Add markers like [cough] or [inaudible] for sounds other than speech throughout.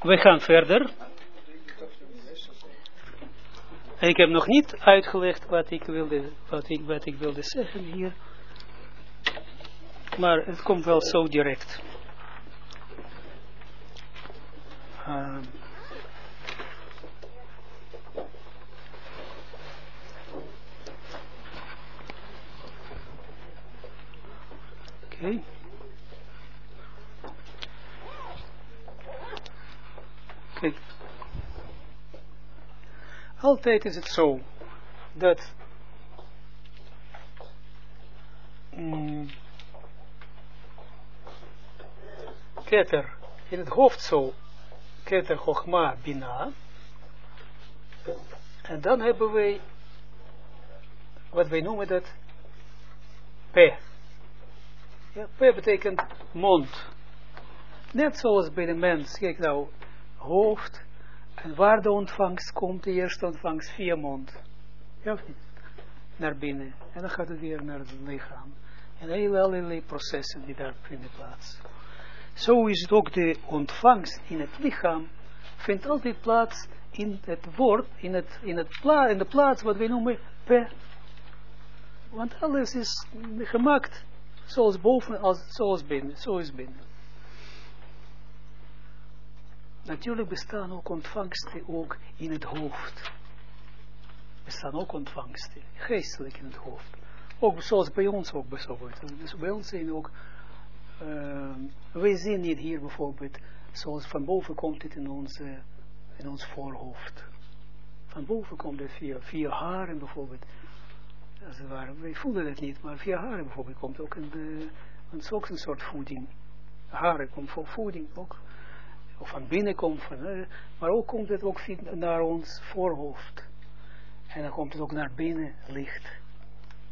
We gaan verder. Ik heb nog niet uitgelegd wat ik wilde, wat ik, wat ik wilde zeggen hier. Maar het komt wel zo direct. Uh, Oké. Kijk. Altijd is het zo dat mm, keter in het hoofd zo keter Chochma Bina en dan hebben wij wat wij noemen dat P. Ja, P betekent mond. Net zoals bij de mens, kijk nou, hoofd en waar de ontvangst komt, de eerste ontvangst via mond. Ja niet? Naar binnen. En dan gaat het weer naar het lichaam. En heel allerlei processen die daar vinden plaats. Zo is het ook de ontvangst in het lichaam, vindt altijd plaats in het woord, in, het, in, het pla in de plaats wat wij noemen pe. Want alles is gemaakt zoals boven, als, zoals binnen, zo is binnen. Natuurlijk bestaan ook ontvangsten ook in het hoofd. Bestaan ook ontvangsten, geestelijk in het hoofd. Ook zoals bij ons ook bijvoorbeeld. Dus bij ons zijn ook, uh, wij zien niet hier bijvoorbeeld, zoals van boven komt het in, onze, in ons voorhoofd. Van boven komt het via, via haren bijvoorbeeld. Als het wij voelen het niet, maar via haren bijvoorbeeld komt ook een, de, het een soort voeding. Haren komt voor voeding ook of van binnen komt, van, uh, maar ook komt het ook naar ons voorhoofd. En dan komt het ook naar binnen licht.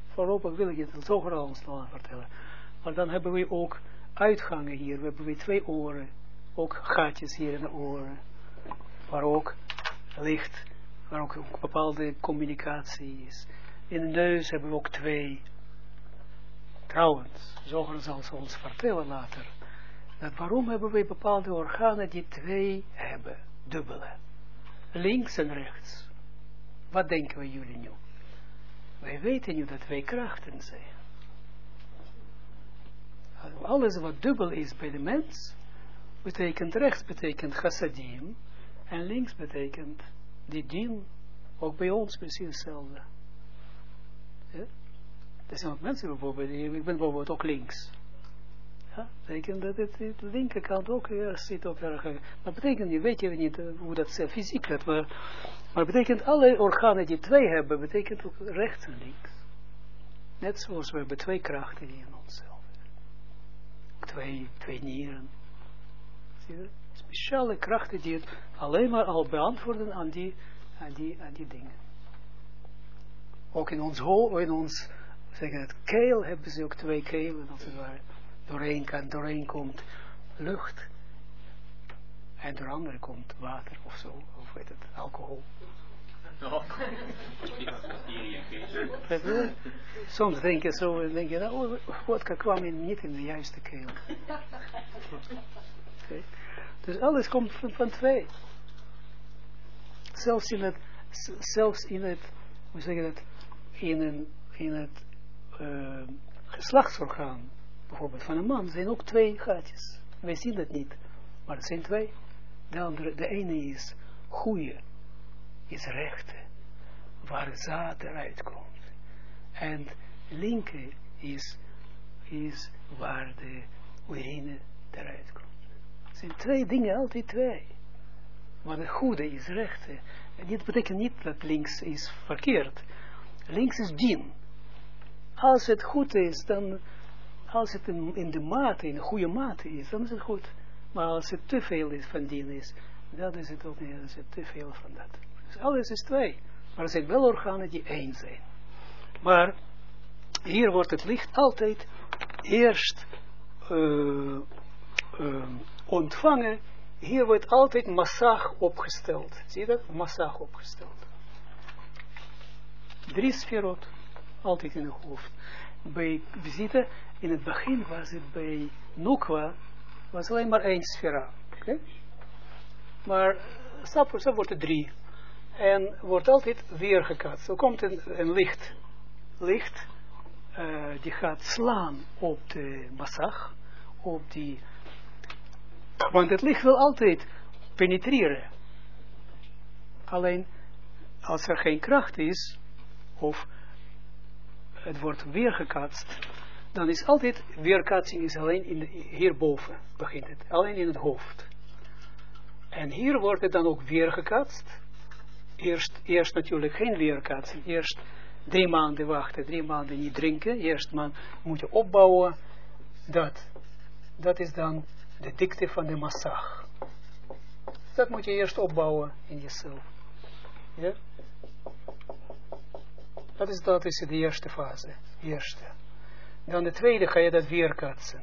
Voorlopig wil ik het zo vooral ons vertellen. Maar dan hebben we ook uitgangen hier. We hebben we twee oren. Ook gaatjes hier in de oren. Waar ook licht, waar ook bepaalde communicatie is. In de neus hebben we ook twee. Trouwens, Zoger zal ze ons vertellen later dat waarom hebben wij bepaalde organen die twee hebben, dubbele. Links en rechts. Wat denken we jullie nu? Wij weten nu dat wij krachten zijn. Alles wat dubbel is bij de mens, betekent rechts betekent chassadim, en links betekent die ook bij ons precies hetzelfde. Ja? Er zijn ook mensen bijvoorbeeld, ik ben bijvoorbeeld ook links. Betekent dat het, de linkerkant ook uh, zit ook erg. Maar betekent, je weet je niet uh, hoe dat uh, fysiek gaat, maar, maar betekent alle organen die twee hebben, betekent ook rechts en links. Net zoals we hebben twee krachten in onszelf. Twee, twee nieren. Zie je? Speciale krachten die het alleen maar al beantwoorden aan die, aan die, aan die dingen. Ook in ons hoofd, in ons, zeggen het, keel hebben ze ook twee kelen, als het ware doorheen, kan, doorheen komt lucht en door andere komt water of zo, of weet het, alcohol. [laughs] Soms denk je zo, en denk je, nou, vodka kwam in, niet in de juiste keel. [laughs] Okay. Dus alles komt van, van, twee. Zelfs in het, zelfs in het, hoe zeg je dat, in, een, in het uh, geslachtsorgaan bijvoorbeeld van een man, zijn ook twee gaatjes. Wij zien dat niet, maar het zijn twee. De andere, de ene is goede, is rechte, waar zaad eruit komt. En linker is, is waar de urine eruit komt. Het zijn twee dingen, altijd twee. Maar de goede is rechte. En dit betekent niet dat links is verkeerd. Links is dien. Als het goed is, dan als het in, in, de mate, in een goede mate is, dan is het goed. Maar als het te veel is van dien is, dan is het ook niet, dan is het te veel van dat. Dus alles is twee. Maar er zijn wel organen die één zijn. Maar hier wordt het licht altijd eerst uh, uh, ontvangen. Hier wordt altijd massag opgesteld. Zie je dat? Massag opgesteld. Drie sferot, altijd in het hoofd. Bij visite in het begin was het bij Nukwa, was alleen maar één sfera. Maar stap voor wordt het drie. En wordt altijd weer gekatst. Er komt een, een licht. Licht. Uh, die gaat slaan op de massag. Op die. Want het licht wil altijd penetreren. Alleen als er geen kracht is. Of het wordt weergekatst. Dan is altijd weerkatsing is alleen in hierboven begint het. Alleen in het hoofd. En hier wordt het dan ook weergekatst eerst, eerst natuurlijk geen weerkaatsen. Eerst drie maanden wachten, drie maanden niet drinken. Eerst moet je opbouwen. Dat, dat is dan de dikte van de massag. Dat moet je eerst opbouwen in jezelf. Ja? Dat is, dat is de eerste fase. Eerste. Dan de tweede ga je dat weerkaatsen.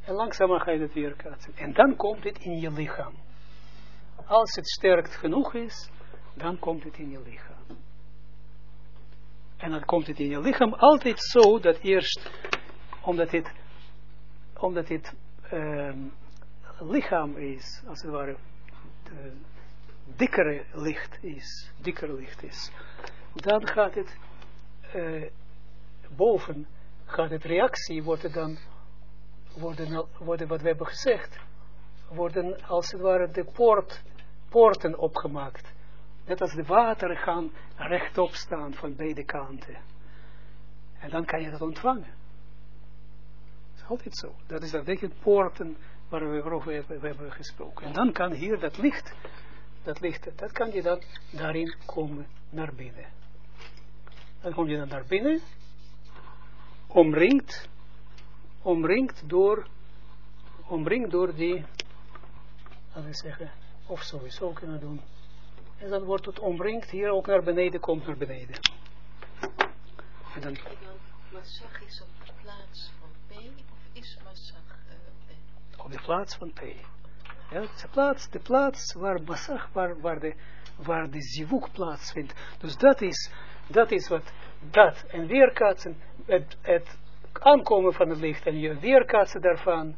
En langzamer ga je dat weerkaatsen. En dan komt het in je lichaam. Als het sterk genoeg is, dan komt het in je lichaam. En dan komt het in je lichaam altijd zo dat eerst, omdat het, omdat het um, lichaam is, als het ware, de dikkere licht is, dikker licht is, dan gaat het uh, boven, gaat het reactie, worden dan, worden, wat we hebben gezegd, worden als het ware de poort, poorten opgemaakt Net als de wateren gaan rechtop staan van beide kanten. En dan kan je dat ontvangen. Dat is altijd zo. Dat is dat ik poorten waar we over hebben gesproken. En dan kan hier dat licht, dat licht, dat kan je dan daarin komen naar binnen. Dan kom je dan naar binnen, omringd, omringd door, omringd door die, laten we zeggen, of sowieso kunnen doen, en dan wordt het omringd, hier ook naar beneden, komt naar beneden. En dan... Massag is op de plaats van P, of is massag uh, P? Op de plaats van P. Ja, de plaats, de plaats waar massag, waar, waar de, waar de zivuk plaatsvindt. Dus dat is, dat is wat, dat, en weerkaatsen, het, het aankomen van het licht, en je weerkaatsen daarvan,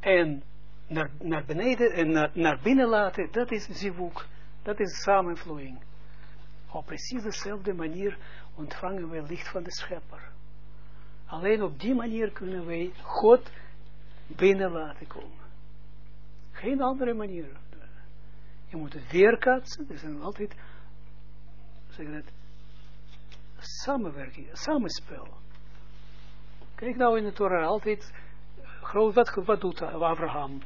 en naar, naar beneden, en naar, naar binnen laten, dat is zivuk. Dat is samenvloeiing. Op precies dezelfde manier ontvangen wij licht van de schepper. Alleen op die manier kunnen wij God binnen laten komen. Geen andere manier. Je moet het weerkaatsen. Er zijn altijd, zeg dat, samenwerking, samenspel. Kijk nou in de Torah altijd, groot, wat, wat doet Abraham?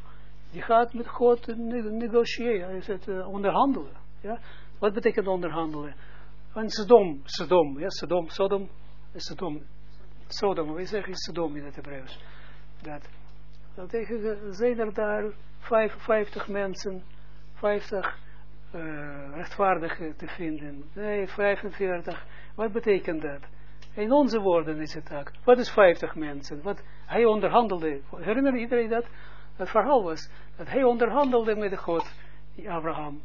Die gaat met God negotiëren, hij uh, onderhandelen. Ja? Wat betekent onderhandelen? En Sodom, Sodom, ja, Sodom, Sodom, Sodom, Sodom, we zeggen Sodom in het Hebreeuws. Dat, dat zijn er daar 55 mensen, 50 uh, rechtvaardigen te vinden. Nee, 45. Wat betekent dat? In onze woorden is het ook. Wat is 50 mensen? Wat, hij onderhandelde. Herinner iedereen dat? Het verhaal was dat hij onderhandelde met de God, Abraham.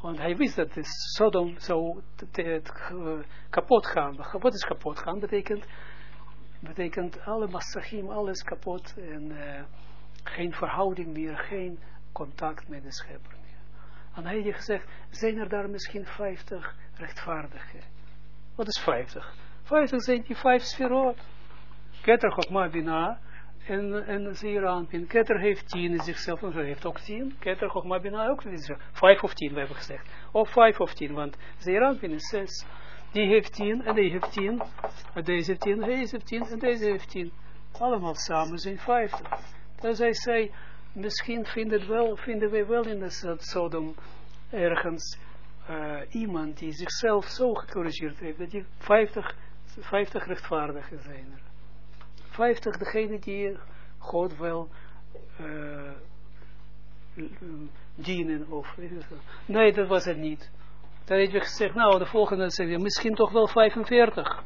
Want hij wist dat Sodom zou uh, kapot gaan. Wat is kapot gaan? Betekent, betekent alle massachim, alles kapot. En geen verhouding meer, geen contact met de schepper En hij heeft gezegd, zijn er daar misschien 50 rechtvaardigen? Wat is 50? 50 zijn die vijf sferot. Keter Chokma Bina, en, en. Keter heeft tien in zichzelf, en heeft ook tien. Keter Chogma Bina ook in zichzelf. Vijf of tien, we hebben gezegd. Of vijf of tien, want Zeeranpin is zes. Die heeft tien, en die heeft tien. En deze heeft tien, deze heeft tien, en deze heeft tien. Allemaal samen zijn vijftig. Dus hij zei, misschien vinden, wel, vinden wij wel in de Sodom ergens uh, iemand die zichzelf zo gecorrigeerd heeft, dat die vijftig, vijftig rechtvaardigen zijn er. 50 degene die God wel uh, dienen. Of, nee, dat was het niet. Dan heb je gezegd, nou, de volgende zeg je, misschien toch wel 45.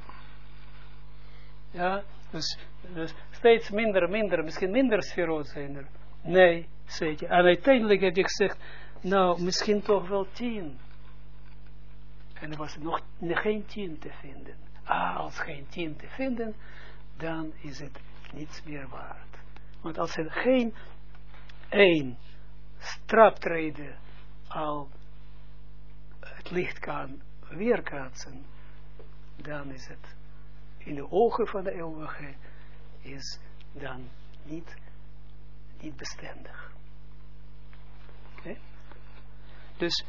Ja, dus, dus steeds minder, minder, misschien minder sferoot zijn er. Nee, zeg je. En uiteindelijk heb je gezegd, nou, misschien toch wel 10. En er was nog geen 10 te vinden. Ah, als geen 10 te vinden, dan is het niets meer waard. Want als er geen één straptreden al het licht kan weerkaatsen, dan is het in de ogen van de eeuwige is dan niet, niet bestendig. Oké? Dus,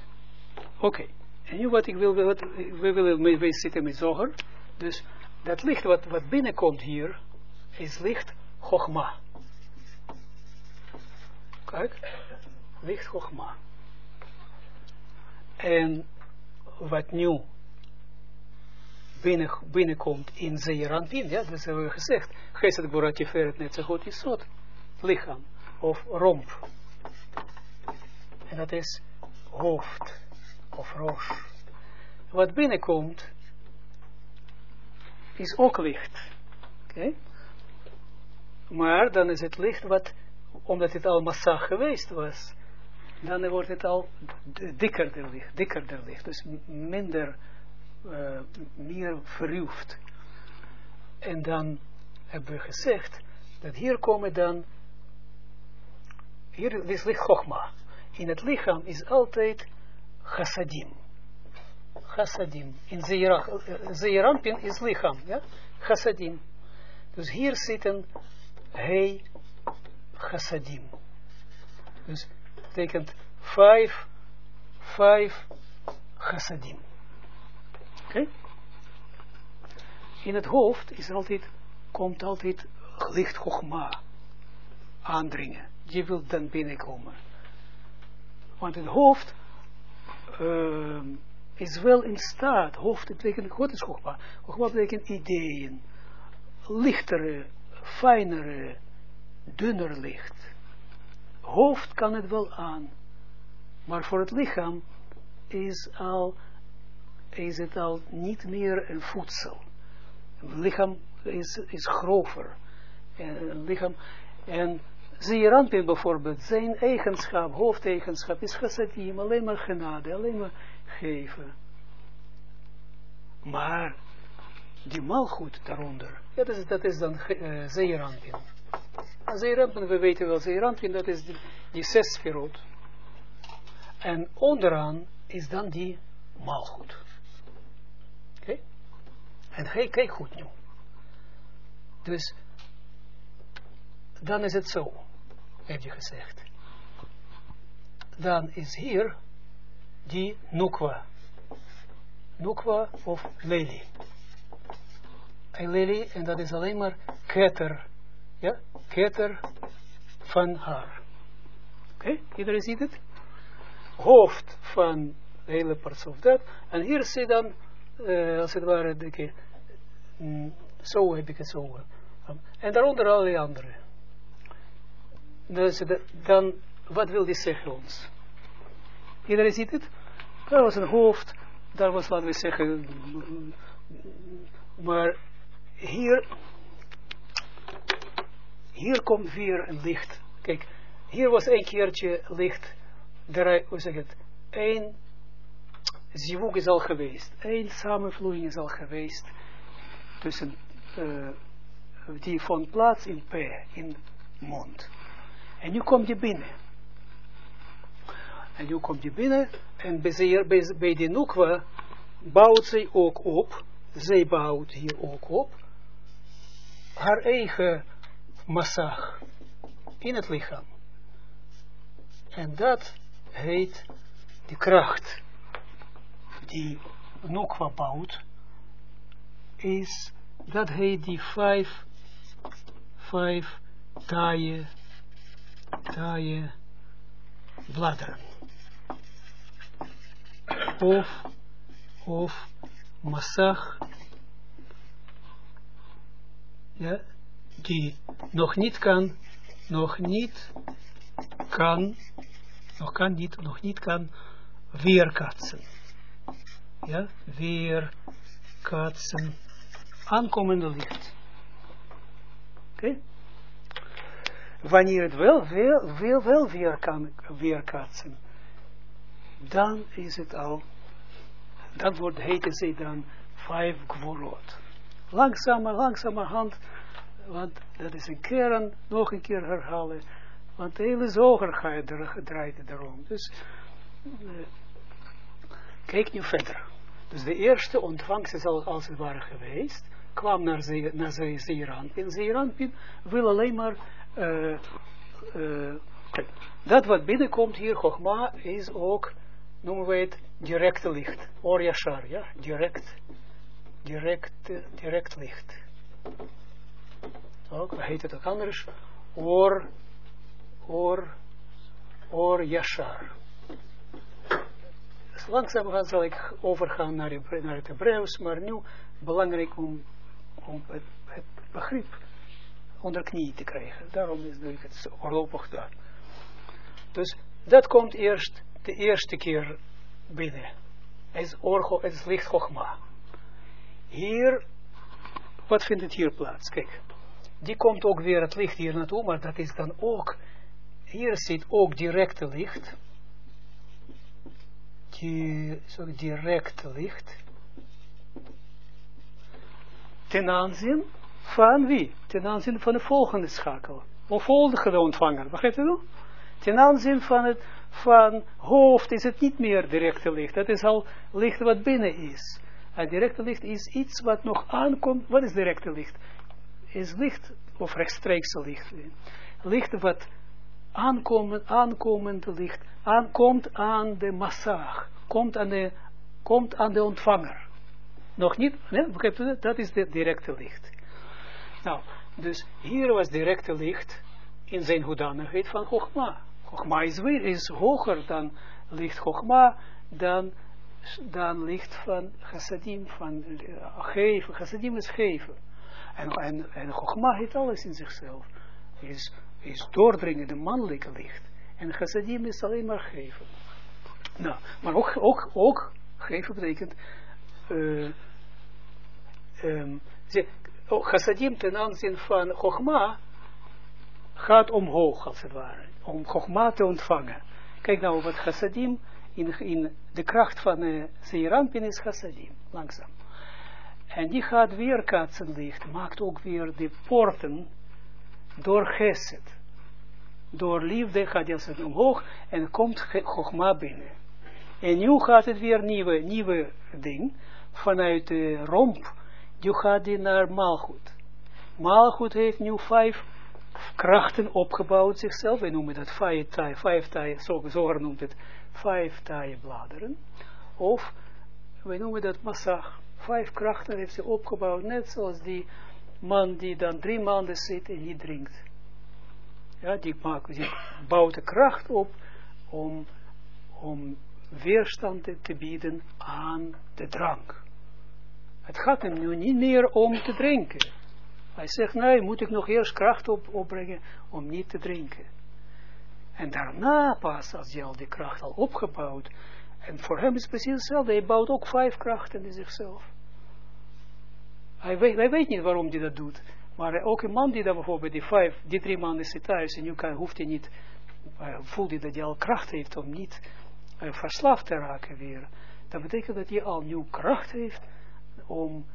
oké. En nu wat ik wil, we willen mee zitten met zoger. Dus dat licht wat, wat binnenkomt hier, is licht Chogma. Kijk, licht Chogma. En wat nu binnen, binnenkomt in Zeeranpin, ja, dat hebben we gezegd. Geset Boratje Feret net zo goed is soort lichaam of romp. En dat is hoofd of roos. Wat binnenkomt is ook licht. Maar dan is het licht wat, omdat het al massa geweest was, dan wordt het al dikkerder licht, dikkerder licht. Dus minder, uh, meer verruwd. En dan hebben we gezegd, dat hier komen dan, hier is licht Chogma. In het lichaam is altijd chassadim. Chassadim. In Zeerampin is lichaam, ja? Chassadim. Dus hier zitten hij chassadim. Dus betekent vijf, vijf chassadim. Oké? In het hoofd is altijd, komt altijd licht chogma aandringen. Je wilt dan binnenkomen. Want het hoofd uh, is wel in staat, hoofd betekent, wat is Chogma? Chogma betekent ideeën, lichtere, fijnere, dunner licht. Hoofd kan het wel aan, maar voor het lichaam is, al, is het al niet meer een voedsel. Het lichaam is, is grover. Lichaam, en Zeerampin bijvoorbeeld, zijn eigenschap, hoofdeigenschap is chassadim, alleen maar genade, alleen maar geven. Maar die malgoed daaronder, dat, is, dat is dan uh, Zeerampin. Zeerampin, we weten wel, Zeerampin, dat is die, zes En onderaan is dan die malgoed. Oké? Okay? En hey, kijk goed nu. Dus, dan is het zo heb je gezegd. Dan is hier die nukwa. Nukwa of lely. Een lely, en dat is alleen maar ketter. Ja, ketter van haar. Oké, okay? iedereen ziet het? Hoofd van de hele of dat. En hier zit dan, uh, als het ware, de, mm, zo heb ik het zo. En daaronder allerlei andere. Dus dan, wat wil die zeggen ons? Iedereen ziet het? Daar was een hoofd, daar was, laten we zeggen, maar hier, hier komt weer een licht. Kijk, hier was een keertje licht, daar, hoe zeg het, één zivuk is al geweest, één samenvloeiing is al geweest tussen, uh, die vond plaats in P, in mond. En nu kom je binnen. En nu kom je binnen en bij, de Nukwa bouwt zij ook op, zij bouwt hier ook op, haar eigen massag in het lichaam. En dat heet de kracht die Nukwa bouwt, is, dat heet die vijf, vijf taaie taaie bladeren. Of, of massag, ja, die nog niet kan, nog niet kan, nog kan niet, nog niet kan weerkatsen. Ja, weerkatsen, aankomende licht. Oké? Okay? Wanneer het wel, wel, wel, wel weer kan weerkaatsen, dan is het al, dan wordt, heten ze dan vijf gvorot. Langzamer, langzamerhand, want dat is een kern, nog een keer herhalen, Want de hele zoger er, draait erom. Dus, uh, kijk nu verder. Dus de eerste ontvangst is al als het ware geweest, kwam naar, ze, naar ze, Zeeranpin. Zeeranpin wil alleen maar, uh, uh, dat wat binnenkomt hier, Chogma, is ook, noemen we het, directe licht. Or Yashar, ja, direct, direct, direct licht. Ook, heet het ook anders, Or, Or, Or Yashar. Dus langzaam zal ik overgaan naar, naar het Hebreeuws, maar nu belangrijk om, om het begrip onder knie te krijgen. Daarom is het voorlopig daar. Dus dat komt eerst de eerste keer binnen. Het is, orgo, het is licht. Hier, wat vindt het hier plaats? Kijk, die komt ook weer het licht hier naartoe, maar dat is dan ook, hier zit ook directe licht. Die, sorry, directe licht. Ten aanzien van wie? Ten aanzien van de volgende schakel. Of volgende ontvanger. Begrijpt u? Ten aanzien van het van hoofd is het niet meer directe licht. Dat is al licht wat binnen is. En directe licht is iets wat nog aankomt. Wat is directe licht? Is licht of rechtstreekse licht. Licht wat aankomend, aankomend licht aankomt aan de massa. Komt aan de, komt aan de ontvanger. Nog niet, nee, begrijpt u dat? Dat is de directe licht. Nou, dus hier was directe licht in zijn hoedanigheid van Chogma. Chogma is weer is hoger dan licht Chogma, dan, dan licht van chassadim, van uh, geven. Chassadim is geven. En, en, en Chogma heeft alles in zichzelf. Is, is doordringende mannelijke licht. En chassadim is alleen maar geven. Nou, maar ook, ook, ook geven betekent uh, chassadim ten aanzien van Chogma gaat omhoog als het ware om Chogma te ontvangen. Kijk nou wat chassadim, in, in de kracht van uh, Zeerampin is chassadim, langzaam. En die gaat weer licht, maakt ook weer de poorten door geset. Door liefde gaat hij als omhoog en komt Chogma binnen. En nu gaat het weer nieuwe, nieuwe ding, vanuit de romp, nu gaat hij naar Malchut. Malchut heeft nu vijf krachten opgebouwd zichzelf. Wij noemen dat vijf taaie, vijf taaie, zo, noemt het vijf taaie bladeren. Of wij noemen dat massag. Vijf krachten heeft ze opgebouwd, net zoals die man die dan drie maanden zit en niet drinkt. Ja, die, maakt, die bouwt de kracht op om, om weerstand te bieden aan de drank. Het gaat hem nu niet meer om te drinken. Hij zegt, nee, moet ik nog eerst kracht op, opbrengen om niet te drinken. En daarna pas, als hij al die kracht al opgebouwd, en voor hem is precies hetzelfde, hij bouwt ook vijf krachten in zichzelf. Hij weet, hij weet niet waarom hij dat doet, maar ook een man die dan bijvoorbeeld die vijf, die drie maanden zit thuis, en nu kan, hoeft hij niet, uh, voelt hij dat hij al kracht heeft om niet uh, verslaafd te raken weer. Dat betekent dat hij al nieuw kracht heeft om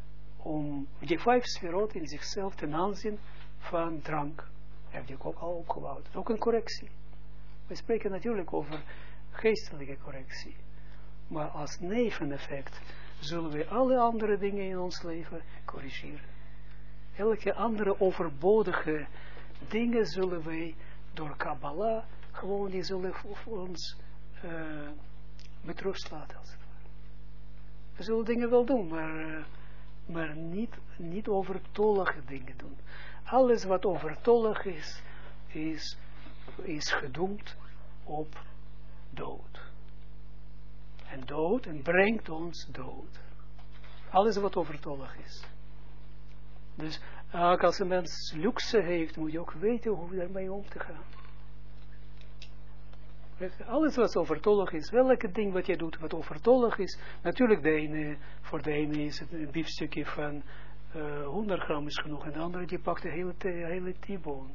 om die vijf sferot in zichzelf ten aanzien van drank. Heb je ook al opgebouwd. Ook een correctie. We spreken natuurlijk over geestelijke correctie. Maar als neveneffect zullen we alle andere dingen in ons leven corrigeren. Elke andere overbodige dingen zullen wij door Kabbalah gewoon, die zullen voor ons uh, met rust laten. Zullen dingen wel doen, maar... Uh, maar niet, niet overtollige dingen doen. Alles wat overtollig is, is, is gedoemd op dood. En dood, en brengt ons dood. Alles wat overtollig is. Dus als een mens luxe heeft, moet je ook weten hoe daarmee om te gaan. Alles wat overtollig is, welke ding wat je doet wat overtollig is, natuurlijk de ene, voor de ene is het een biefstukje van uh, 100 gram is genoeg en de andere die pakt de hele, hele T-bone.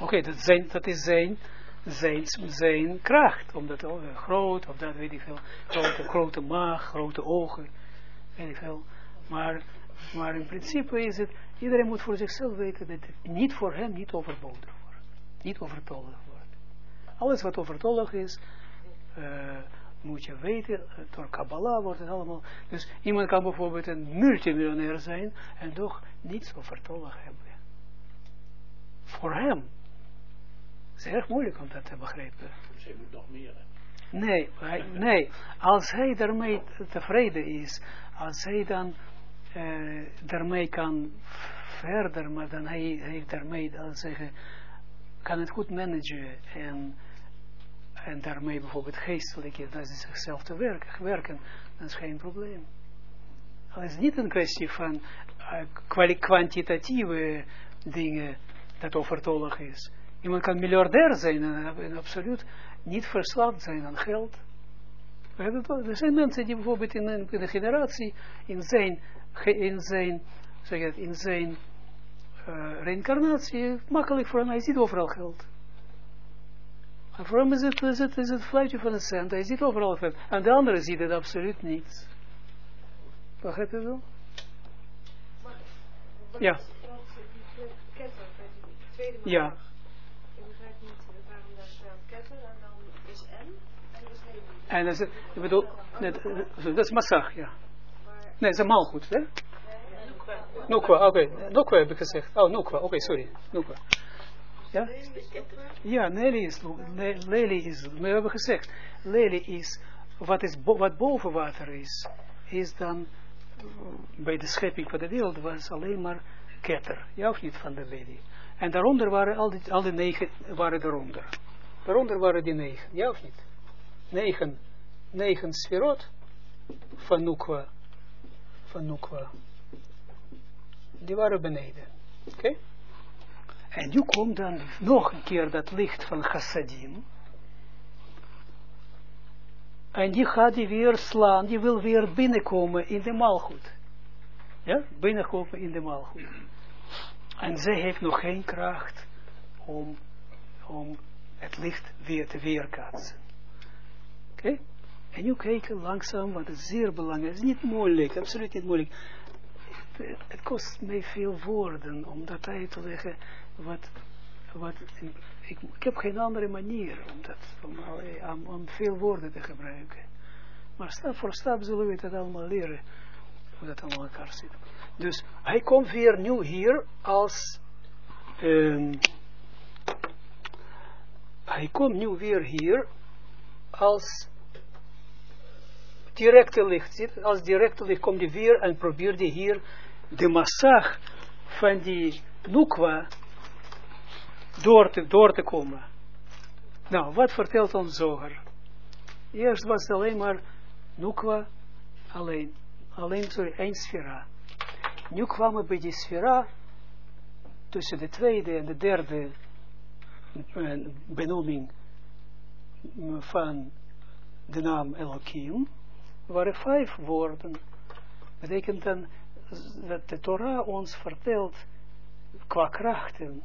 Oké, dat, dat is zijn, zijn, zijn kracht, omdat oh, groot, of dat weet ik veel, grote, grote maag, grote ogen, weet ik veel. Maar, maar in principe is het, iedereen moet voor zichzelf weten dat het niet voor hem niet overbodig niet overtollig wordt. Alles wat overtollig is, uh, moet je weten, door Kabbalah wordt het allemaal. Dus iemand kan bijvoorbeeld een multimiljonair zijn en toch niets overtollig hebben. Voor hem. Het is erg moeilijk om dat te begrijpen. Dus hij moet nog meer. Nee, hij, nee, als hij daarmee tevreden is, als hij dan uh, daarmee kan verder, maar dan hij heeft daarmee, dan zeggen, kan het goed managen en, en daarmee bijvoorbeeld geestelijk, dat is zichzelf te werken, werken, dat is geen probleem. Het is niet een kwestie van uh, kwantitatieve dingen dat overtollig is. Iemand kan miljardair zijn en, absoluut niet verslaafd zijn aan geld. Er zijn mensen die bijvoorbeeld in een, in generatie in zijn, in zijn, zeg het, in zijn uh, reïncarnatie makkelijk voor hij ziet overal geld. En voor hem is het, is het, is het fluitje van een cent, hij ziet overal geld. En de andere ziet het absoluut niet. Begrijp je wel? Ja. Ja. En dat is, ik bedoel, net, dat is massag, ja. Nee, dat is malgoed, hè? Nukwa, oké. Okay. Nukwa heb ik gezegd. Oh, Nukwa, oké, okay, sorry. Nukwa. Ja? Ja, Nelly is, Lely is, we hebben gezegd, is, wat, is wat boven water is, is dan, bij de schepping van de wereld was alleen maar ketter, ja of niet, van de Lely. En daaronder waren al die, al die negen, waren eronder. Daaronder waren die negen, ja of niet? negen, negen sferot van Nukwa, van die waren beneden. Oké? En nu komt dan nog een keer dat licht van Chassadim. En die gaat die weer slaan, die wil weer binnenkomen in de maalgoed. Ja, binnenkomen in de maalgoed. En zij heeft nog geen kracht om, om het licht weer te weerkaatsen. Oké? En nu kijken langzaam, want het is zeer belangrijk. Het is niet moeilijk, absoluut niet moeilijk. Het, het kost mij veel woorden om dat uit te leggen. Wat, wat, ik, ik heb geen andere manier om, dat, om, om, veel woorden te gebruiken. Maar stap voor stap zullen we dat allemaal leren. Hoe dat allemaal elkaar zit. Dus hij komt weer nu hier als... Um, hij komt nu weer hier als directe licht als directe licht komt hij weer en probeert hij hier de massag van die nukwa door te, door te komen. Nou, wat vertelt ons Zoger? Eerst was het alleen maar nukwa, alleen, alleen sorry, één sfera. Nu kwamen bij die sfera, tussen de tweede en de derde benoeming van de naam Elohim, waren vijf woorden. Betekent dan dat de Torah ons vertelt qua krachten,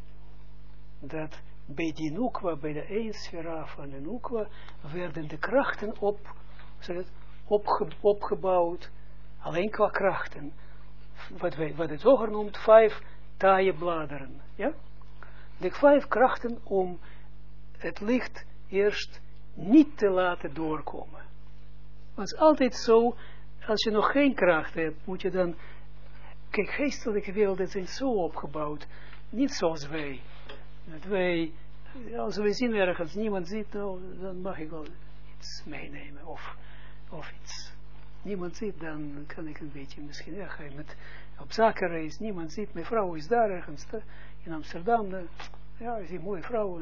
dat bij die nukwa, bij de eensfera van de nukwa, werden de krachten op, opge, opgebouwd, alleen qua krachten. Wat, wij, wat het hoger noemt, vijf taaie bladeren. Ja? De vijf krachten om het licht eerst niet te laten doorkomen. Het is altijd zo, als je nog geen kracht hebt, moet je dan, kijk, geestelijke werelden zijn zo opgebouwd, niet zoals wij. Wij, als we zien ergens, niemand ziet, dan mag ik wel iets meenemen, of, of iets. Niemand ziet, dan kan ik een beetje, misschien, ja, met, op zakenreis, niemand ziet, mijn vrouw is daar ergens, in Amsterdam, dan, ja, is die mooie vrouw,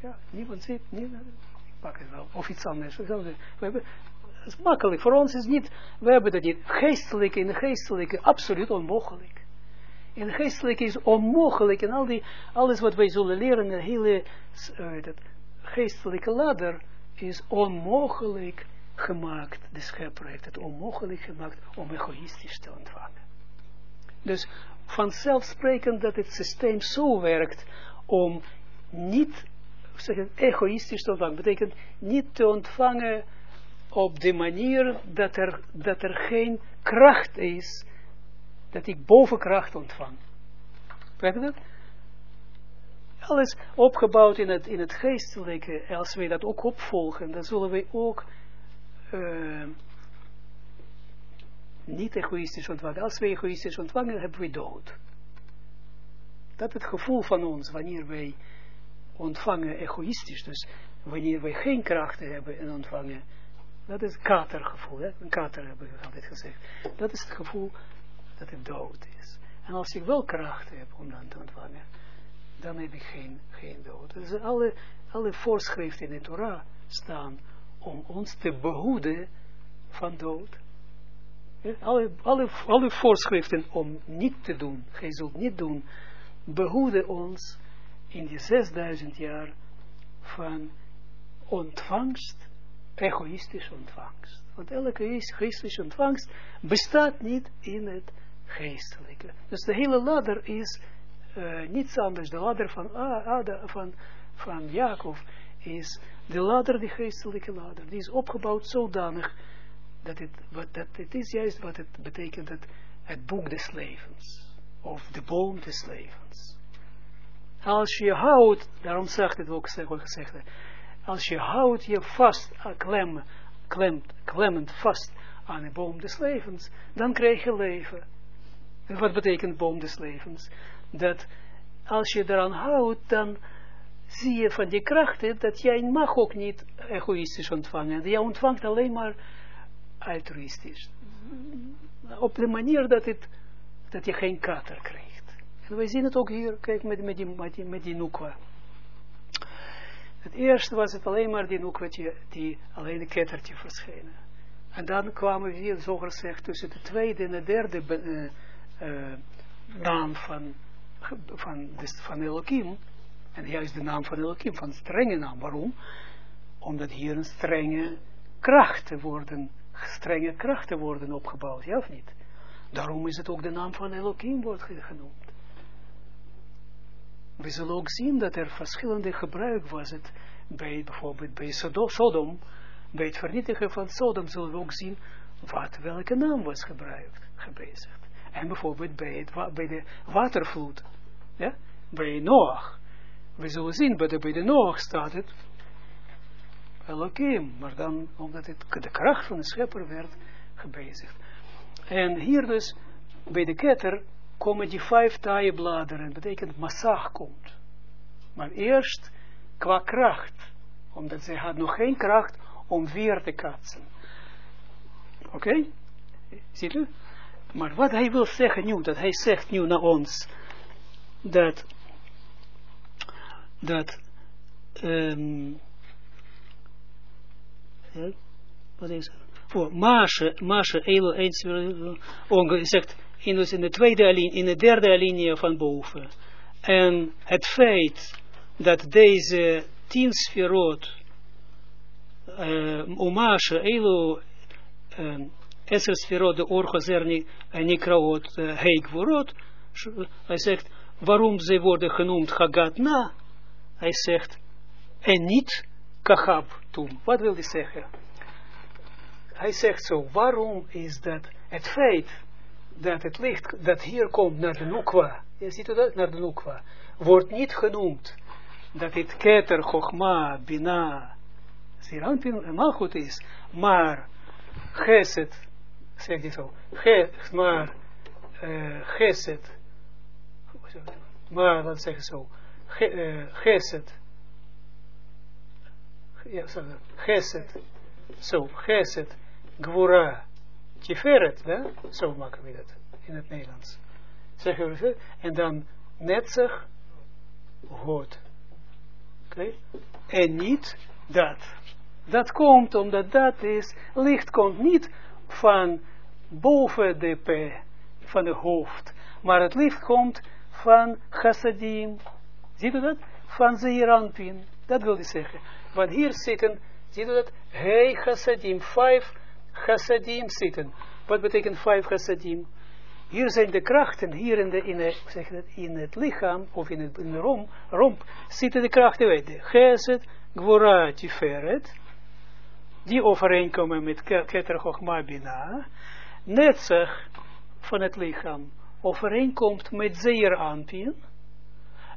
ja, niemand ziet, niemand, ik pak het wel, of iets anders. We hebben, dat is makkelijk. Voor ons is niet, we hebben dat niet. Geestelijke, in de geestelijke, absoluut onmogelijk. In de geestelijke is onmogelijk. En al die, alles wat wij zullen leren, de hele uh, dat geestelijke ladder, is onmogelijk gemaakt. De schepper heeft het onmogelijk gemaakt om egoïstisch te ontvangen. Dus vanzelfsprekend dat het systeem zo werkt om niet zeg egoïstisch te ontvangen. Betekent niet te ontvangen op de manier dat er, dat er geen kracht is, dat ik bovenkracht ontvang. Begrijp dat? alles opgebouwd in het, in het geestelijke, als wij dat ook opvolgen, dan zullen wij ook uh, niet egoïstisch ontvangen. Als wij egoïstisch ontvangen, hebben we dood. Dat het gevoel van ons, wanneer wij ontvangen egoïstisch, dus wanneer wij geen krachten hebben en ontvangen, dat is katergevoel, hè? een kater hebben we altijd gezegd. Dat is het gevoel dat het dood is. En als ik wel krachten heb om dan te ontvangen, dan heb ik geen, geen dood. Dus alle, alle voorschriften in de Torah staan om ons te behoeden van dood. alle, alle, alle voorschriften om niet te doen, gij zult niet doen, behoeden ons in die 6000 jaar van ontvangst, egoïstische ontvangst. Want elke egoïstische ontvangst bestaat niet in het geestelijke. Dus de hele ladder is uh, niets anders. De ladder van, van, van Jacob is de ladder, de geestelijke ladder. Die is opgebouwd zodanig dat het, wat, dat het is juist wat het betekent, het, het boek des levens. Of de boom des levens. Als je houdt, daarom zegt het ook gezegd, als je houdt je vast, uh, klem, klemt, klemmend vast aan de boom des levens, dan krijg je leven. Wat betekent boom des levens? Dat als je eraan houdt, dan zie je van die krachten dat jij mag ook niet egoïstisch ontvangen. Jij ontvangt alleen maar altruïstisch. Op de manier dat, het, dat je geen kater krijgt. En wij zien het ook hier, kijk met, met, die, met, die. Het eerste was het alleen maar die noekwetje die alleen een kettertje verschenen. En dan kwamen we, zo gezegd, tussen de tweede en de derde uh, uh, naam van, van, des, van Elohim. En juist de naam van Elohim, van strenge naam. Waarom? Omdat hier strenge krachten worden, strenge krachten worden opgebouwd, ja of niet? Daarom is het ook de naam van Elohim wordt genoemd. We zullen ook zien dat er verschillende gebruik was het bij bijvoorbeeld bij Sodom, bij het vernietigen van Sodom zullen we ook zien wat, welke naam was gebruikt, gebezigd. En bijvoorbeeld bij, het, bij de watervloed, ja, bij Noach. We zullen zien, bij de, bij de Noach staat het Elohim, maar dan omdat het de kracht van de schepper werd gebezigd. En hier dus, bij de ketter, komen die vijf taaie bladeren, betekent massag komt. Maar eerst qua kracht, omdat zij had nog geen kracht om weer te katsen. Oké? Okay? Ziet u? Maar wat hij wil zeggen nu, dat hij zegt nu naar ons, dat, dat, um, wat is het? Voor Maasje, Maasje, Elo, eens, zegt, in, dus de tweede alinea, in de derde alinea van boven. En het feit dat deze tien sferot, uh, Omashe, Elo, uh, Eser sferot, de Orgozerni en Nikraot, uh, Heik Vorot, hij zegt, waarom ze worden genoemd Hagat na, hij zegt, en niet Kachab toen. Wat wil hij zeggen? Hij zegt zo, waarom is dat het feit dat het licht dat hier komt naar de Nukwa, je ziet dat, naar de Nukwa, wordt niet genoemd dat het keter, chogma, bina, ziranpin en malchut is, maar geset, zeg je zo, maar uh, geset, maar wat zeg je zo, ge, uh, geset, ja, geset, zo, geset, gwura, tiferet, hè? zo maken we dat in het Nederlands. Zeggen we en dan netzig, God. Okay. En niet dat. Dat komt omdat dat is, licht komt niet van boven de P, van de hoofd, maar het licht komt van chassadim. Ziet u dat? Van Zeeranpin. Dat wil ik zeggen. Want hier zitten, ziet u dat? Hey chassadim, vijf chassadim zitten. Wat betekent vijf chassadim? Hier zijn de krachten, hier in, de, in, zeg het, in het lichaam, of in, het, in de romp, zitten de krachten, weet je, Geset, Gwora, Tiferet, die overeenkomen met Keter Chochma Netzach van het lichaam, overeenkomt met Zeer Anpin,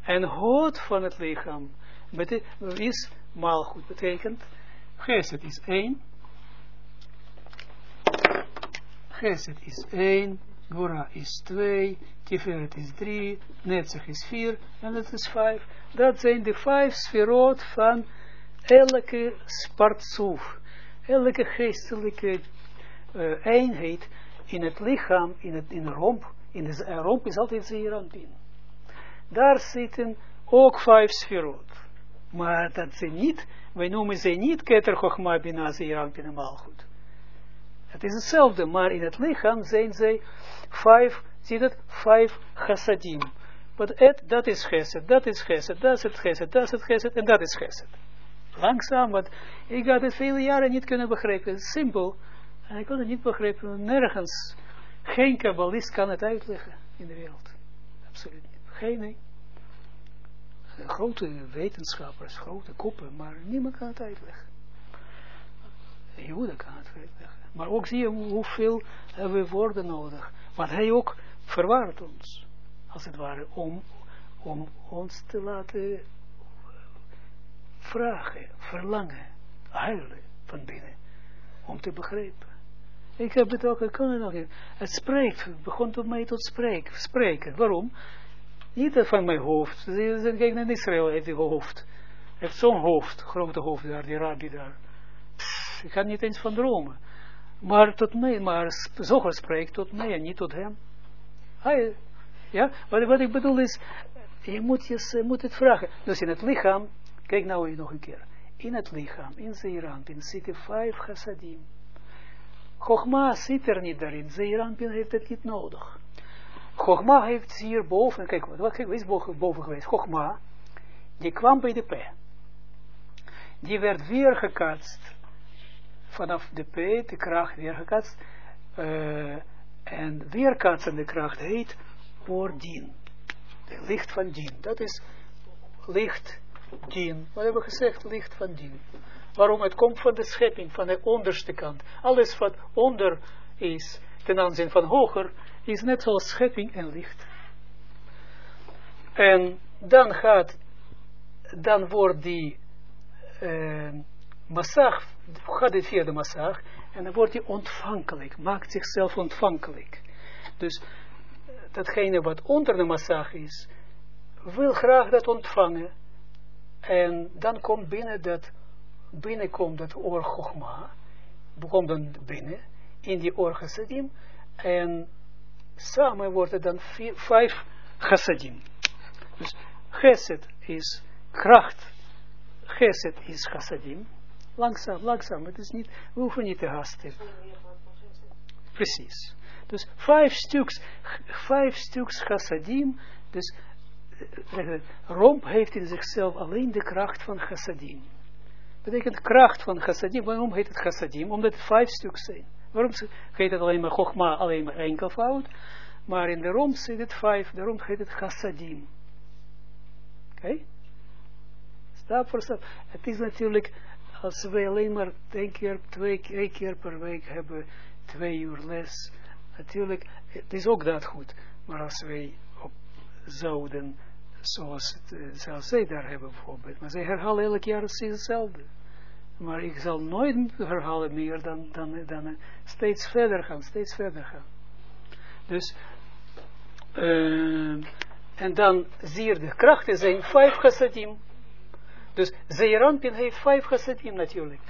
En hoofd van het lichaam bete- is maalgoed. Betekent, Geset is 1. Geset is 1. Gora is 2. Tiferet is 3. Netzach is 4. En dat is 5. Dat zijn de vijf sferot van elke spartsoef. Elke geestelijke uh, eenheid in het lichaam, in, het, in de romp. In de uh, romp is altijd zeeranpin. Daar zitten ook vijf sferot. Maar dat zijn niet, wij noemen ze niet Keter Chochma Bina Zeerampin. Het is hetzelfde, maar in het lichaam zijn zij vijf, zie dat, vijf chassadim. Want het, dat is chesed, dat is chesed, dat is het chesed, dat is het chesed en dat is chesed. Langzaam, want ik had het vele jaren niet kunnen begrijpen. Simpel. En ik kon het niet begrijpen. Nergens. Geen kabbalist kan het uitleggen in de wereld. Absoluut niet. Geen, nee. Grote wetenschappers, grote koppen, maar niemand kan het uitleggen. Jude kan het uitleggen. Maar ook zie je hoeveel hebben we woorden nodig. Want hij ook verwaart ons. Als het ware om, om ons te laten vragen, verlangen, huilen van binnen. Om te begrijpen. Ik heb het ook, ik kan nog niet. Het spreekt, begon tot mij tot spreken. spreken. Waarom? Niet van mijn hoofd. Kijk naar Israël, heeft hij hoofd. Heeft zo'n hoofd, grote hoofd daar, die rabbi daar. Pff, ik kan niet eens van dromen. Maar tot mij, maar Zoger spreekt tot mij en niet tot hem. Hij, ja, wat, wat ik bedoel is, je moet, je moet het vragen. Dus in het lichaam, kijk nou nog een keer. In het lichaam, in Zeerampin, zitten vijf chassadim. Chogma zit er niet daarin. Zeerampin heeft het niet nodig. Chogma heeft hier boven, kijk wat is boven, geweest. Chogma, die kwam bij de P. Die werd weer gekatst. Vanaf de P, de kracht weer gekatst. Uh, en weerkatsende kracht heet Oordien. De licht van dien. Dat is licht dien. Wat hebben we gezegd? Licht van dien. Waarom? Het komt van de schepping, van de onderste kant. Alles wat onder is, ten aanzien van hoger, is net zoals schepping en licht. En dan gaat, dan wordt die uh, massag, gaat het via de massag, en dan wordt hij ontvankelijk, maakt zichzelf ontvankelijk. Dus datgene wat onder de massag is, wil graag dat ontvangen. En dan komt binnen dat, binnenkomt dat oor Chogma, komt dan binnen, in die oor Chassadim, en samen wordt dan vier, vijf Chassadim. Dus Chesed is kracht, Chesed is Chassadim, langzaam, langzaam, het is niet, we hoeven niet te hasten. Precies. Dus vijf stuks, vijf stuks chassadim, dus uh, romp heeft in zichzelf alleen de kracht van chassadim. Betekent kracht van chassadim, waarom heet het chassadim? Omdat het vijf stuks zijn. Waarom heet het alleen maar chogma, alleen maar enkelvoud? Maar in de romp zit het vijf, daarom heet het chassadim. Oké? Stap voor stap. Het is natuurlijk, als wij alleen maar één keer, twee, twee keer per week hebben, twee uur les, natuurlijk, het is ook dat goed. Maar als wij op zouden, zoals, het, zoals zij daar hebben bijvoorbeeld, maar zij herhalen elk jaar hetzelfde. Maar ik zal nooit herhalen meer dan, dan, dan steeds verder gaan, steeds verder gaan. Dus, uh, en dan zie je de krachten zijn vijf chassadim. Dus Zeerampin heeft vijf chassadim natuurlijk.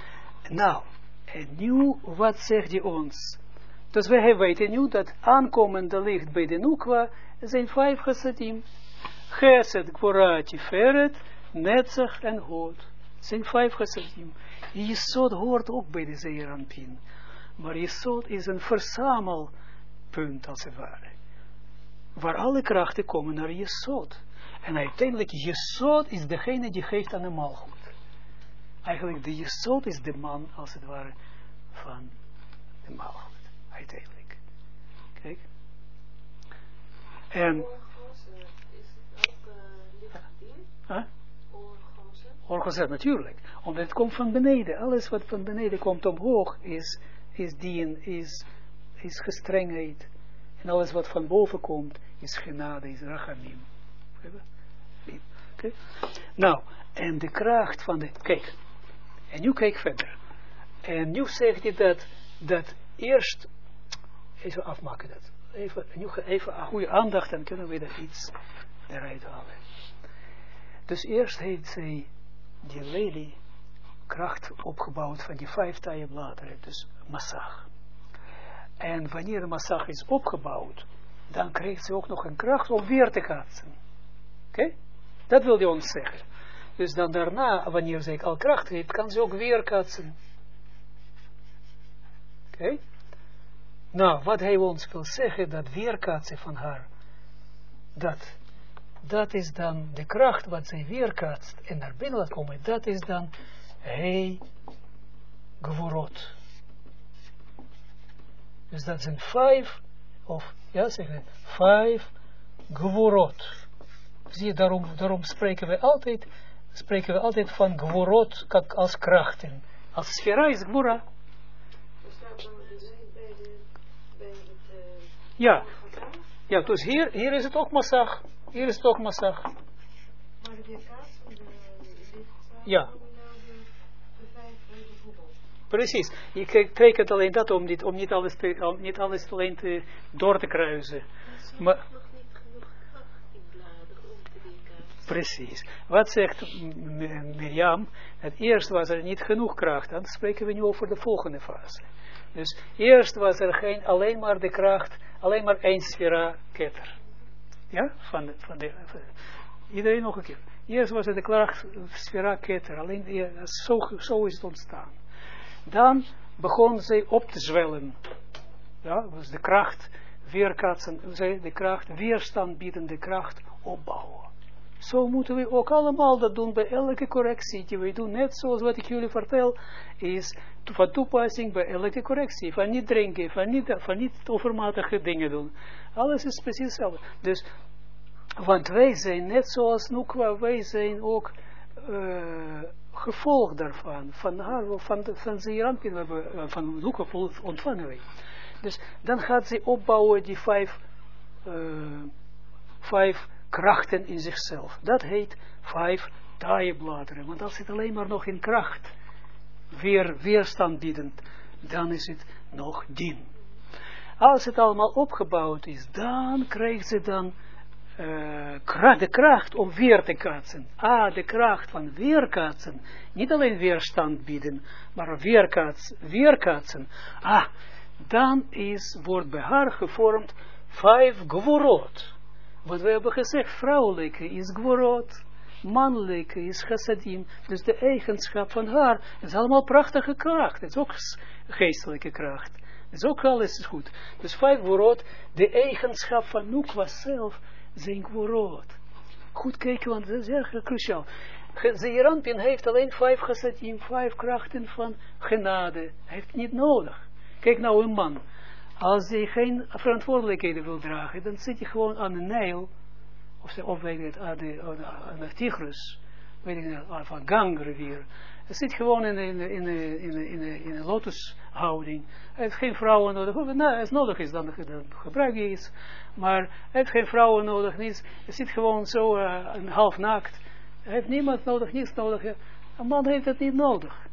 Nou, en nu, wat zegt hij ons? Dus wij weten nu dat aankomende licht bij de Nukwa zijn vijf chassadim. Chesed, Gvora, Tiferet, Netzach en Hod. zijn vijf chassadim. Jesod hoort ook bij de Zeerampin. Maar Jesod is een verzamelpunt als het ware. Waar alle krachten komen naar Jesod. En uiteindelijk, Jesod is degene die geeft aan de malgoed. Eigenlijk, de Jesod is de man, als het ware, van de malgoed. Uiteindelijk. Kijk. En... Huh? Orgozet, natuurlijk. Omdat het komt van beneden. Alles wat van beneden komt omhoog is, is dien, is, is gestrengheid. En alles wat van boven komt is genade, is rachamim. Nou, en de kracht van de, kijk, en nu kijk verder. En nu zegt hij dat, dat eerst, even afmaken dat, even, nu even goede aandacht, dan kunnen we er iets eruit halen. Dus eerst heeft zij die lady kracht opgebouwd van die vijf taaie bladeren, dus massag. En wanneer de massag is opgebouwd, dan krijgt ze ook nog een kracht om weer te kaatsen. Oké? Dat wil hij ons zeggen. Dus dan daarna, wanneer ze al kracht heeft, kan ze ook weer kaatsen. Oké? Nou, wat hij ons wil zeggen, dat weerkaatsen van haar, dat, dat is dan de kracht wat zij weerkaatst en naar binnen laat komen, dat is dan hij geworot. Dus dat zijn vijf, of ja, zeg het, vijf geworot. Zie je, daarom, daarom spreken we altijd, spreken we altijd van geworot als krachten. Als sfera is gewora. Ja. Ja, dus hier, hier is het ook massag. Hier is het ook massag. Ja. Precies. Je tekent alleen dat om niet, om niet alles, te, om niet alles alleen te, door te kruisen. Maar, nog niet genoeg kracht in bladeren om te weerkaatsen. precies. Wat zegt Mirjam? Het eerst was er niet genoeg kracht. Dan spreken we nu over de volgende fase. Dus eerst was er geen, alleen maar de kracht, alleen maar één sfera ketter. Ja? Van de, van de, van- iedereen nog een keer. Eerst was het de kracht sfera ketter. Alleen, ja, zo, zo is het ontstaan. Dan begon zij op te zwellen. Ja, was de kracht weerkaatsen, zij de kracht, weerstand biedende kracht opbouwen. Zo moeten we ook allemaal dat doen bij elke correctie die we doen. Net zoals wat ik jullie vertel, is van toepassing bij elke correctie. Van niet drinken, van niet, van niet overmatige dingen doen. Alles is precies hetzelfde. Dus, want wij zijn net zoals Nukwa, wij zijn ook eh, gevolg daarvan. Van haar, van, de, van eh, van Nukwa ontvangen wij. Dus dan gaat ze opbouwen die vijf, eh, vijf krachten in zichzelf. Dat heet vijf taaie bladeren. Want als het alleen maar nog in kracht weer, weerstand biedend, dan is het nog dien. Als het allemaal opgebouwd is, dan krijgt ze dan eh, de kracht om weer te kaatsen. Ah, de kracht van weerkaatsen. Niet alleen weerstand bieden, maar weerkaats, weerkaatsen. Ah, dan is, wordt bij haar gevormd vijf gworot. Want we hebben gezegd, vrouwelijke is gworot, mannelijke is chassadim. Dus de eigenschap van haar is allemaal prachtige kracht. Het is ook geestelijke kracht. Het is ook alles goed. Dus vijf gworot, de eigenschap van Nukwa zelf zijn gworot. Goed kijken, want dat is erg cruciaal. Zeeranpin heeft alleen vijf chassadim, vijf krachten van genade. Hij heeft niet nodig. Kijk nou een man. Als hij geen verantwoordelijkheden wil dragen, dan zit hij gewoon aan een Nijl, of, of weet het, aan de, aan de, de Tigris, weet ik het, van Gangrivier. Hij zit gewoon in een in, in, in, in, in lotushouding. Hij heeft geen vrouwen nodig. Nou, het nodig is, dan, dan gebruik je iets. Maar hij heeft geen vrouwen nodig, niets. Hij zit gewoon zo uh, een half naakt. Hij heeft niemand nodig, niets nodig. Een man heeft het niet nodig.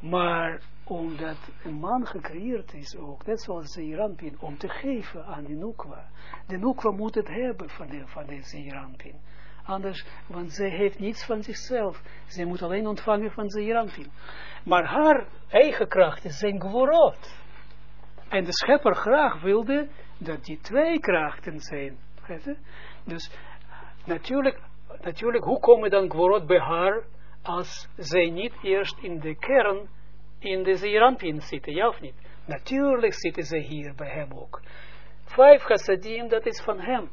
Maar omdat een man gecreëerd is ook, net zoals Zeerampin, om te geven aan de Nukwa. De Nukwa moet het hebben van de, van de Zeerampin. Anders, want zij heeft niets van zichzelf. Zij moet alleen ontvangen van Zeerampin. Maar haar eigen krachten zijn geworot. En de schepper graag wilde dat die twee krachten zijn. Dus natuurlijk, natuurlijk, hoe komen dan geworot bij haar als zij niet eerst in de kern in de Zeerampin zitten, ja of niet? Natuurlijk zitten ze hier bij hem ook. Vijf chassadim, dat is van hem.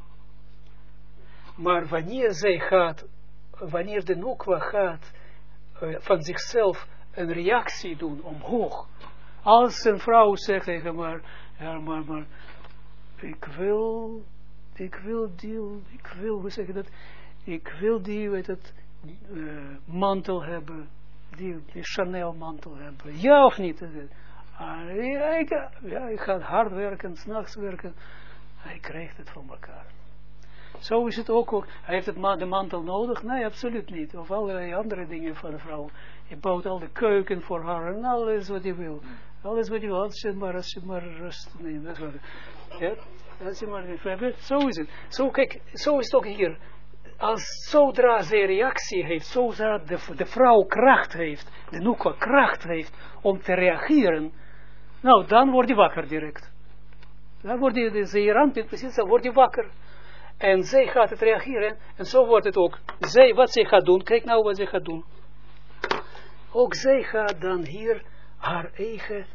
Maar wanneer zij gaat, wanneer de Nukwa gaat uh, van zichzelf een reactie doen omhoog. Als een vrouw zegt tegen maar, ja, maar, maar, ik wil, ik wil die, ik wil, hoe zeg dat? Ik wil die, weet het, uh, mantel hebben, die, die Chanel mantel hebben. Ja of niet? Uh, ja, ik, ja, ik ga hard werken, s'nachts werken. Hij krijgt het van elkaar. Zo is het ook. ook. Hij heeft het ma de mantel nodig? Nee, absoluut niet. Of allerlei andere dingen van de vrouw. Je bouwt al de keuken voor haar en alles wat je wil. Alles wat je wil, als je maar, als je maar rust neemt. Ja, als je maar. Zo is het. Zo, kijk, zo is het ook hier. Als zodra ze reactie heeft, zodra de, de vrouw kracht heeft, de noekwa kracht heeft om te reageren, nou, dan word je wakker direct. Dan word je, de zeerampin, precies, dan word je wakker. En zij gaat het reageren, en zo wordt het ook. Zij, wat zij gaat doen, kijk nou wat zij gaat doen. Ook zij gaat dan hier haar eigen,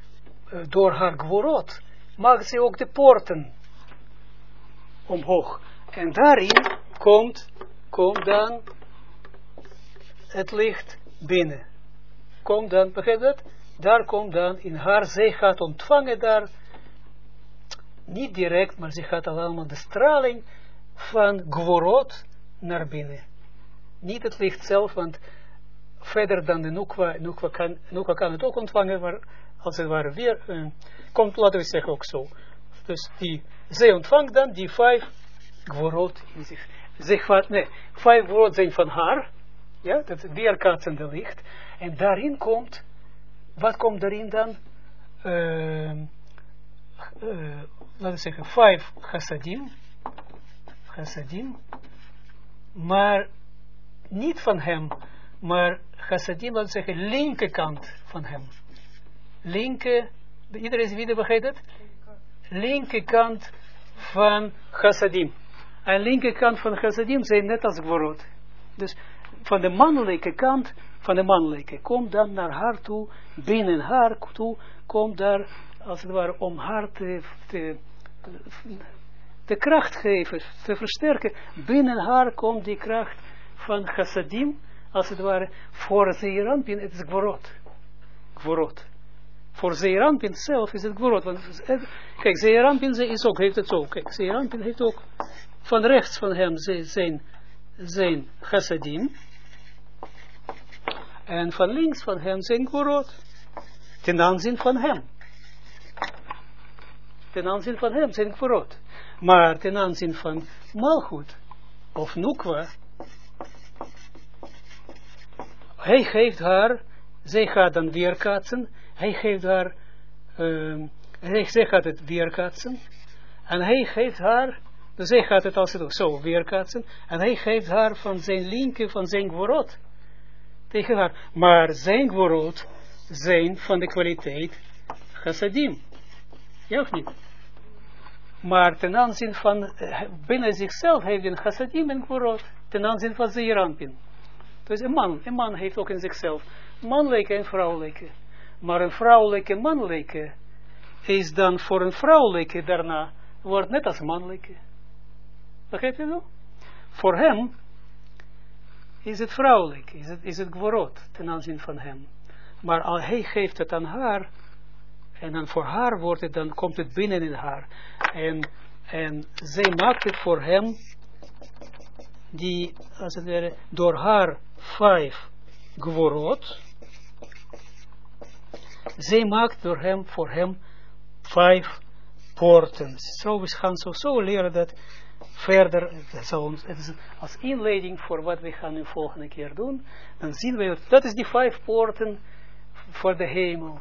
eh, door haar gworot, maakt ze ook de poorten omhoog. En daarin komt, komt dan het licht binnen. Komt dan, begrijp dat? Daar komt dan in haar, zij gaat ontvangen daar, niet direct, maar ze gaat allemaal de straling van gworot naar binnen. Niet het licht zelf, want verder dan de Nukwa, Nukwa kan, kan het ook ontvangen, maar als het ware weer, eh, komt, laten we zeggen ook zo. Dus die, zij ontvangt dan die vijf gworot in zich. Zeg wat, nee, vijf gworot zijn van haar, ja, dat weerkaatsende licht, en daarin komt, wat komt daarin dan? Uh, uh, laten we zeggen, vijf chassadim, chassadim, maar niet van hem, maar chassadim, laten we zeggen, linkerkant van hem. Linker, iedereen wie begrijpt het? Linkerkant van chassadim. En linkerkant van chassadim zijn net als gworot. Dus van de mannelijke kant, van de mannelijke, komt dan naar haar toe, binnen haar toe, komt daar, als het ware, om haar te, te, kracht geven, te versterken. Binnen haar komt die kracht van chassadim, als het ware, voor Zeerampin, het is gworot. Gworot. Voor Zeerampin zelf is het gworot. Want, kijk, Zeerampin is ook, heeft het ook. Kijk, Zeerampin heeft ook van rechts van hem zijn, zijn chassadim. En van links van hem zijn gworot. Ten aanzien van hem. Ten aanzien van hem zijn gworot. Maar ten aanzien van Malchut, of Nukwa, hij geeft haar, zij gaat dan weerkaatsen, hij geeft haar, uh, zij gaat het weerkaatsen, en hij geeft haar, dus zij gaat het als het zo weerkaatsen, en hij geeft haar van zijn linker, van zijn gworot, tegen haar. Maar zijn gworot zijn van de kwaliteit chassadim. Ja of niet? Maar ten aanzien van, binnen zichzelf heeft een chassadim en gworot, ten aanzien van zeerampin. Dus een man, een man heeft ook in zichzelf mannelijke en vrouwelijke. Maar een vrouwelijke mannelijke is dan voor een vrouwelijke daarna, wordt net als mannelijke. Begrijp je wel? Voor hem is het vrouwelijk, is het, is het gworot ten aanzien van hem. Maar al hij geeft het aan haar, en dan voor haar wordt het, dan komt het binnen in haar. En, en zij maakt het voor hem, die, als het ware, door haar vijf gworot, zij maakt door hem, voor hem, vijf poorten. Zo, we gaan zo, zo leren dat verder, het is als inleiding voor wat we gaan nu volgende keer doen, dan zien we, dat is die vijf poorten voor de hemel.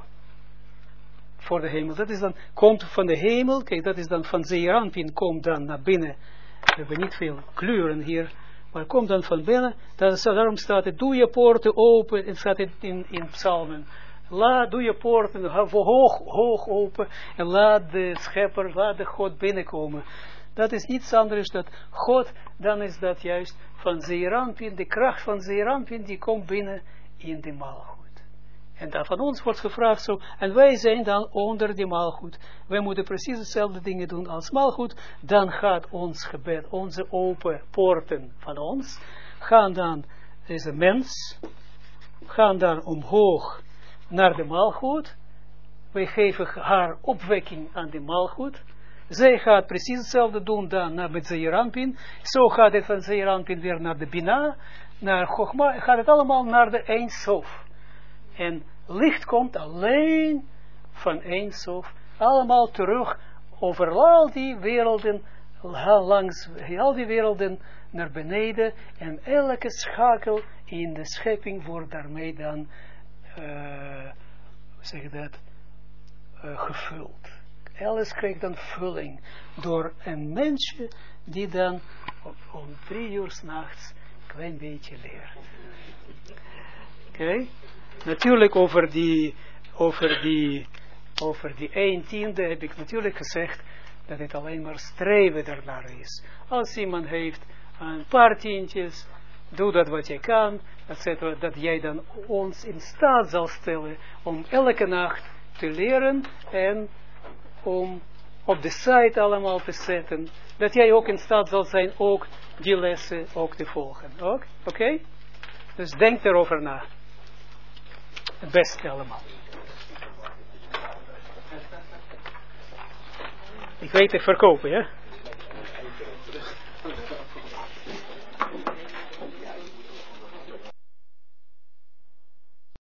Voor de hemel. Dat is dan, komt van de hemel, kijk, dat is dan van Zeerampin, komt dan naar binnen. We hebben niet veel kleuren hier, maar komt dan van binnen, dan, daarom staat het, doe je poorten open, staat het in, in psalmen. Laat, doe je poorten hoog, hoog open, en laat de schepper, laat de God binnenkomen. Dat is iets anders dat God, dan is dat juist van Zeerampin, de kracht van Zeerampin, die komt binnen in de maalgoed. En dan van ons wordt gevraagd zo, en wij zijn dan onder die maalgoed. Wij moeten precies dezelfde dingen doen als maalgoed, dan gaat ons gebed, onze open poorten van ons, gaan dan, deze mens, gaan dan omhoog naar de maalgoed. Wij geven haar opwekking aan de maalgoed. Zij gaat precies hetzelfde doen dan naar met Zeerampin. Zo gaat het van Zeerampin weer naar de Bina, naar Chogma. Gaat het allemaal naar de Eindsof. En licht komt alleen van Eindsof. Allemaal terug over al die werelden la- langs al die werelden naar beneden en elke schakel in de schepping wordt daarmee dan, eh, hoe zeg dat, eh, gevuld. Alles krijgt dan vulling door een mensje die dan om, drie uur s'nachts een klein beetje leert. Oké? Natuurlijk over die, over die, over die 1 tiende heb ik natuurlijk gezegd dat het alleen maar streven ernaar is. Als iemand heeft een paar tientjes, doe dat wat je kan, etc. Dat jij dan ons in staat zal stellen om elke nacht te leren en om op de site allemaal te zetten, dat jij ook in staat zal zijn ook die lessen ook te volgen. Oké? Dus denk erover na. Het beste allemaal. Ik weet het verkopen, ja?